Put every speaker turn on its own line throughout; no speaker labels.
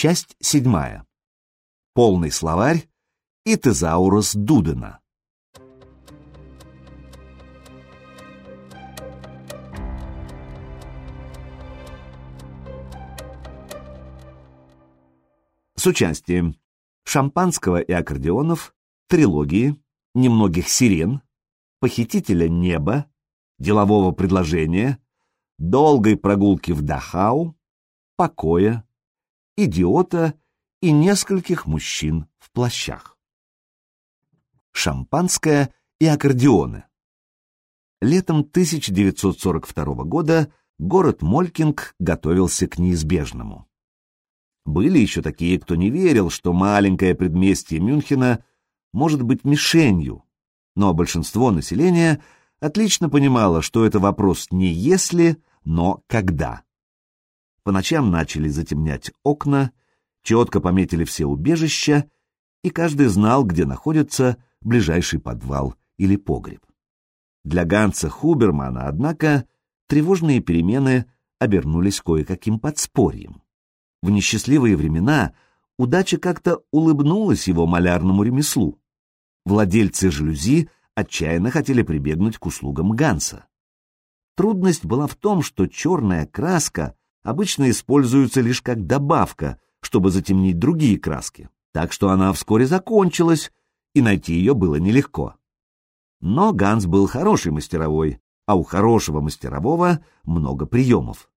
Часть седьмая. Полный словарь и тезаурус Дудена. С участием шампанского и аккордеонов, трилогии, немногих сирен, похитителя неба, делового предложения, долгой прогулки в Дахау, покоя, идиота и нескольких мужчин в плащах. Шампанское и аккордеоны. Летом 1942 года город Молькинг готовился к неизбежному. Были еще такие, кто не верил, что маленькое предместье Мюнхена может быть мишенью, но большинство населения отлично понимало, что это вопрос не если, но когда. По ночам начали затемнять окна, четко пометили все убежища, и каждый знал, где находится ближайший подвал или погреб. Для Ганса Хубермана, однако, тревожные перемены обернулись кое-каким подспорьем. В несчастливые времена удача как-то улыбнулась его малярному ремеслу. Владельцы жалюзи отчаянно хотели прибегнуть к услугам Ганса. Трудность была в том, что черная краска обычно используется лишь как добавка, чтобы затемнить другие краски, так что она вскоре закончилась, и найти ее было нелегко. Но Ганс был хороший мастеровой, а у хорошего мастерового много приемов.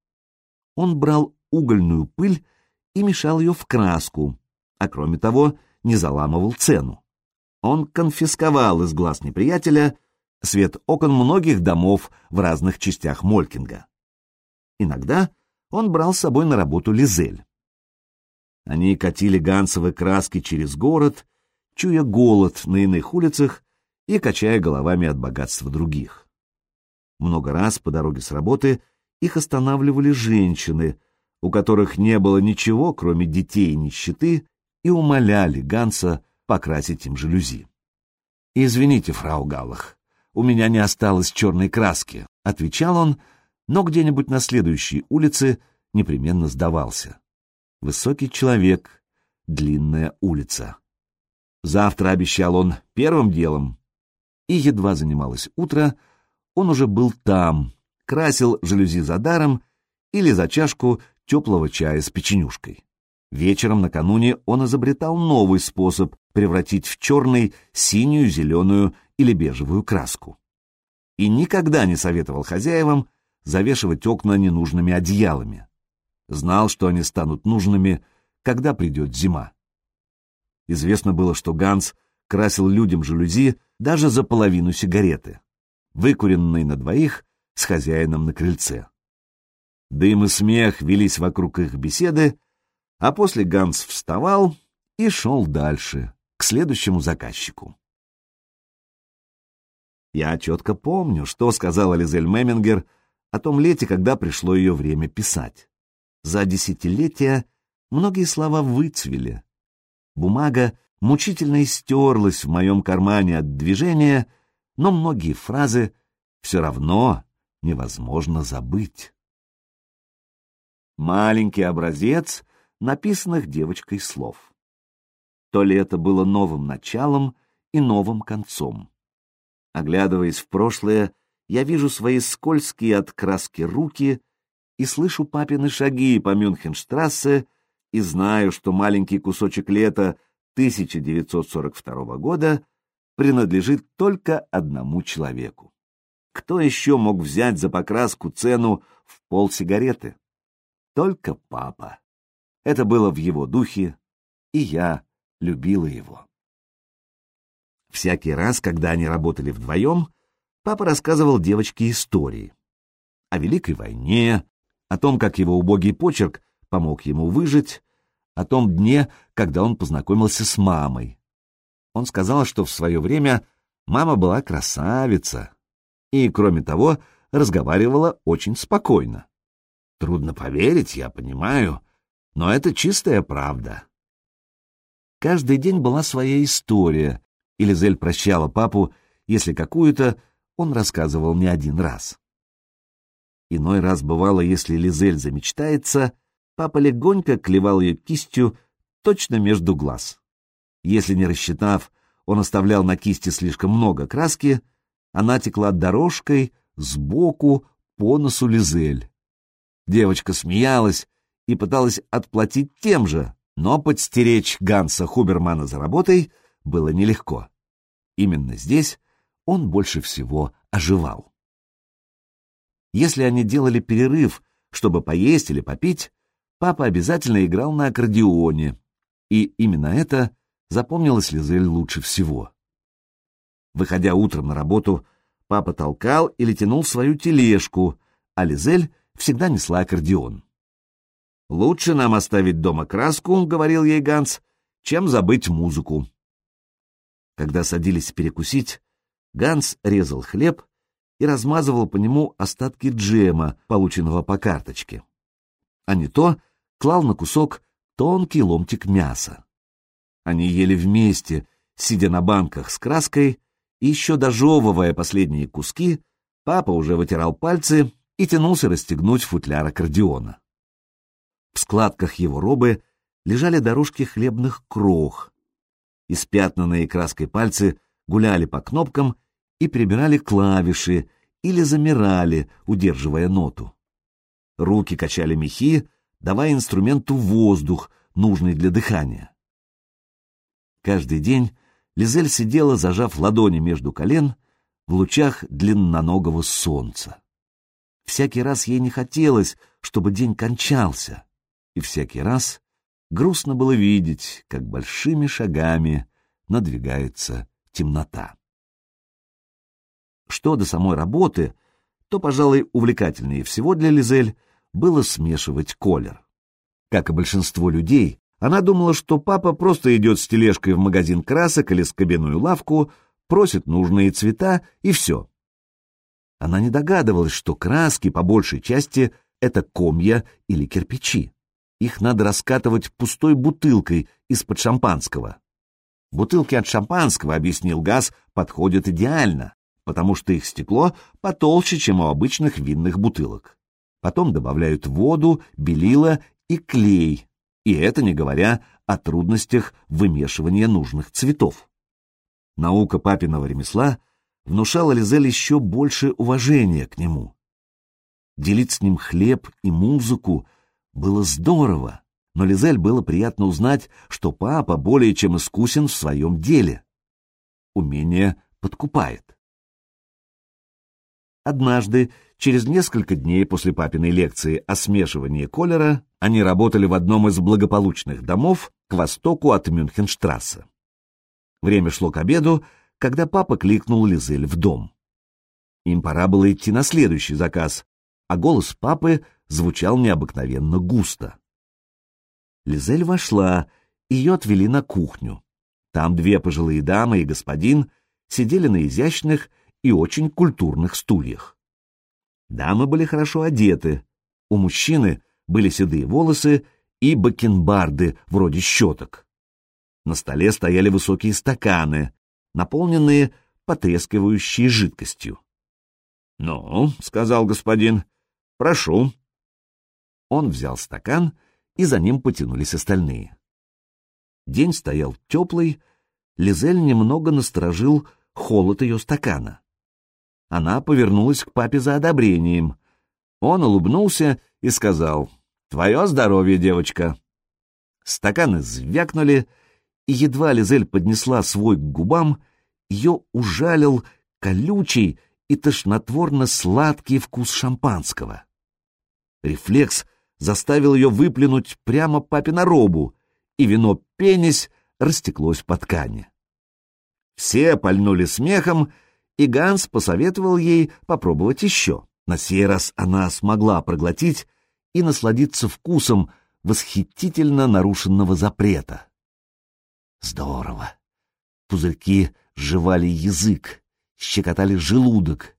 Он брал угольную пыль и мешал ее в краску, а кроме того не заламывал цену. Он конфисковал из глаз неприятеля свет окон многих домов в разных частях Молькинга. Иногда он брал с собой на работу Лизель. Они катили гансовые краски через город, чуя голод на иных улицах и качая головами от богатства других. Много раз по дороге с работы их останавливали женщины, у которых не было ничего, кроме детей и нищеты, и умоляли Ганса покрасить им жалюзи. «Извините, фрау Галлах, у меня не осталось черной краски», — отвечал он, но где-нибудь на следующей улице непременно сдавался. Высокий человек, длинная улица. Завтра, обещал он, первым делом. И едва занималось утро, он уже был там, красил жалюзи за даром или за чашку теплого чая с печенюшкой. Вечером накануне он изобретал новый способ превратить в черный синюю, зеленую или бежевую краску. И никогда не советовал хозяевам завешивать окна ненужными одеялами. Знал, что они станут нужными, когда придет зима. Известно было, что Ганс красил людям жалюзи даже за половину сигареты, выкуренной на двоих с хозяином на крыльце. Дым и смех велись вокруг их беседы, а после Ганс вставал и шел дальше, к следующему заказчику. Я четко помню, что сказала Лизель Мемингер о том лете, когда пришло ее время писать. За десятилетия многие слова выцвели. Бумага мучительно истерлась в моем кармане от движения, но многие фразы все равно невозможно забыть. Маленький образец написанных девочкой слов. То лето было новым началом и новым концом. Оглядываясь в прошлое, я вижу свои скользкие от краски руки и слышу папины шаги по Мюнхенштрассе и знаю, что маленький кусочек лета 1942 года принадлежит только одному человеку. Кто еще мог взять за покраску цену в пол сигареты? Только папа. Это было в его духе, и я любила его. Всякий раз, когда они работали вдвоем, папа рассказывал девочке истории. О Великой войне, о том, как его убогий почерк помог ему выжить, о том дне, когда он познакомился с мамой. Он сказал, что в свое время мама была красавица и, кроме того, разговаривала очень спокойно. Трудно поверить, я понимаю, но это чистая правда. Каждый день была своя история, и Лизель прощала папу, если какую-то он рассказывал не один раз. Иной раз бывало, если Лизель замечтается, папа легонько клевал ее кистью точно между глаз. Если не рассчитав, он оставлял на кисти слишком много краски, она текла дорожкой сбоку по носу Лизель. Девочка смеялась и пыталась отплатить тем же, но подстеречь Ганса Хубермана за работой было нелегко. Именно здесь он больше всего оживал. Если они делали перерыв, чтобы поесть или попить, папа обязательно играл на аккордеоне, и именно это запомнилось Лизель лучше всего. Выходя утром на работу, папа толкал или тянул свою тележку, а Лизель всегда несла аккордеон. «Лучше нам оставить дома краску», — говорил ей Ганс, — «чем забыть музыку». Когда садились перекусить, Ганс резал хлеб и размазывал по нему остатки джема, полученного по карточке. А не то клал на кусок тонкий ломтик мяса. Они ели вместе, сидя на банках с краской, и еще дожевывая последние куски, папа уже вытирал пальцы и тянулся расстегнуть футляр аккордеона. В складках его робы лежали дорожки хлебных крох. Испятнанные краской пальцы гуляли по кнопкам и прибирали клавиши или замирали, удерживая ноту. Руки качали мехи, давая инструменту воздух, нужный для дыхания. Каждый день Лизель сидела, зажав ладони между колен, в лучах длинноногого солнца. Всякий раз ей не хотелось, чтобы день кончался, и всякий раз грустно было видеть, как большими шагами надвигается темнота. Что до самой работы, то, пожалуй, увлекательнее всего для Лизель было смешивать колер. Как и большинство людей, она думала, что папа просто идет с тележкой в магазин красок или с кабинную лавку, просит нужные цвета и все. Она не догадывалась, что краски, по большей части, это комья или кирпичи. Их надо раскатывать пустой бутылкой из-под шампанского. Бутылки от шампанского, объяснил Газ, подходят идеально, потому что их стекло потолще, чем у обычных винных бутылок. Потом добавляют воду, белила и клей, и это не говоря о трудностях вымешивания нужных цветов. Наука папиного ремесла внушала Лизель еще больше уважения к нему. Делить с ним хлеб и музыку было здорово, но Лизель было приятно узнать, что папа более чем искусен в своем деле. Умение подкупает. Однажды, через несколько дней после папиной лекции о смешивании колера, они работали в одном из благополучных домов к востоку от Мюнхенштрассе. Время шло к обеду, когда папа кликнул Лизель в дом. Им пора было идти на следующий заказ, а голос папы звучал необыкновенно густо. Лизель вошла, ее отвели на кухню. Там две пожилые дамы и господин сидели на изящных и очень культурных стульях. Дамы были хорошо одеты, у мужчины были седые волосы и бакенбарды вроде щеток. На столе стояли высокие стаканы, наполненные потрескивающей жидкостью. — Ну, — сказал господин, — прошу. Он взял стакан, и за ним потянулись остальные. День стоял теплый, Лизель немного насторожил холод ее стакана. Она повернулась к папе за одобрением. Он улыбнулся и сказал, «Твое здоровье, девочка!» Стаканы звякнули, и едва Лизель поднесла свой к губам, ее ужалил колючий и тошнотворно-сладкий вкус шампанского. Рефлекс заставил ее выплюнуть прямо папе на робу, и вино пенись растеклось по ткани. Все пальнули смехом, и Ганс посоветовал ей попробовать еще. На сей раз она смогла проглотить и насладиться вкусом восхитительно нарушенного запрета. Здорово. Пузырьки сживали язык, щекотали желудок.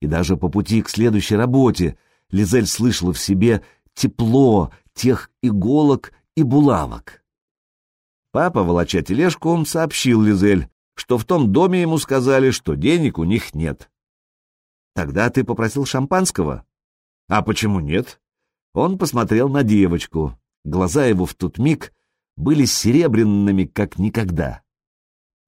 И даже по пути к следующей работе Лизель слышала в себе тепло тех иголок и булавок. Папа, волоча тележку, сообщил Лизель, что в том доме ему сказали, что денег у них нет. Тогда ты попросил шампанского? А почему нет? Он посмотрел на девочку. Глаза его в тот миг были серебряными, как никогда.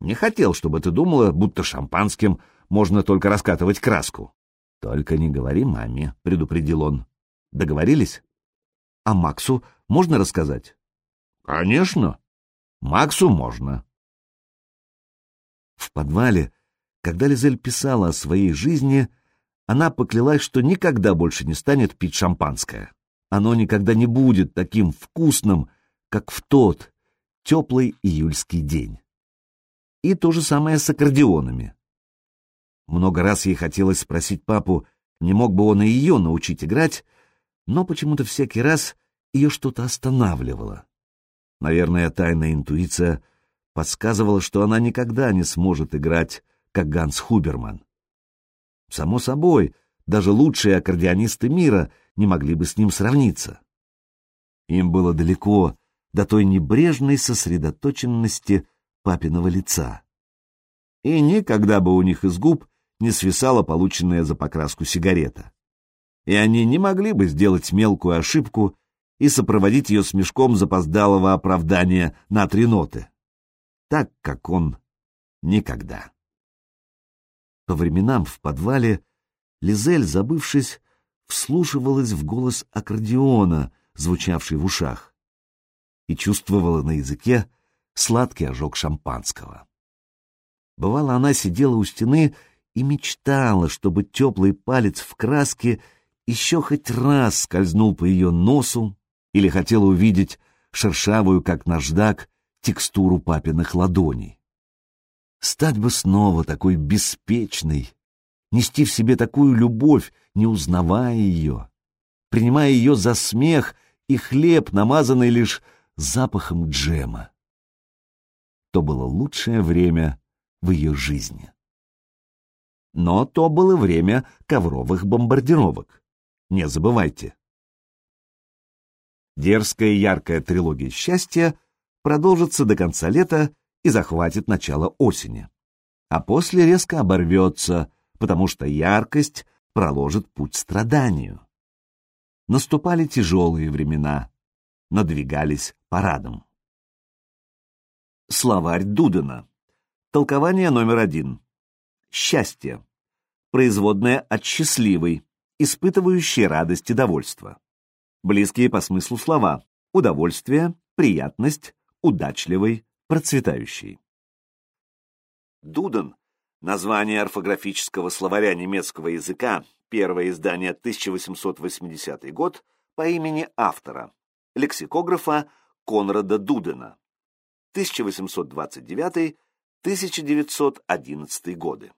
Не хотел, чтобы ты думала, будто шампанским можно только раскатывать краску. — Только не говори маме, — предупредил он. — Договорились? — А Максу можно рассказать? — Конечно. Максу можно. В подвале, когда Лизель писала о своей жизни, она поклялась, что никогда больше не станет пить шампанское. Оно никогда не будет таким вкусным, как в тот теплый июльский день. И то же самое с аккордеонами. Много раз ей хотелось спросить папу, не мог бы он и ее научить играть, но почему-то всякий раз ее что-то останавливало. Наверное, тайная интуиция подсказывала, что она никогда не сможет играть, как Ганс Хуберман. Само собой, даже лучшие аккордеонисты мира не могли бы с ним сравниться. Им было далеко до той небрежной сосредоточенности папиного лица. И никогда бы у них из губ не свисала полученная за покраску сигарета. И они не могли бы сделать мелкую ошибку и сопроводить ее смешком запоздалого оправдания на три ноты. Так, как он никогда. По временам в подвале Лизель, забывшись, вслушивалась в голос аккордеона, звучавший в ушах, и чувствовала на языке сладкий ожог шампанского. Бывало, она сидела у стены и мечтала, чтобы теплый палец в краске еще хоть раз скользнул по ее носу или хотела увидеть шершавую, как наждак, текстуру папиных ладоней. Стать бы снова такой беспечной, нести в себе такую любовь, не узнавая ее, принимая ее за смех и хлеб, намазанный лишь запахом джема. То было лучшее время в ее жизни. Но то было время ковровых бомбардировок. Не забывайте. Дерзкая яркая трилогия счастья продолжится до конца лета и захватит начало осени. А после резко оборвется, потому что яркость проложит путь страданию. Наступали тяжелые времена, надвигались парадом. Словарь Дудена. Толкование номер один. Счастье. Производное от счастливый, испытывающий радость и довольство. Близкие по смыслу слова удовольствие, приятность, удачливый, процветающий. Дуден — название орфографического словаря немецкого языка, первое издание 1880 год, по имени автора, лексикографа Конрада Дудена, 1829 1911 годы.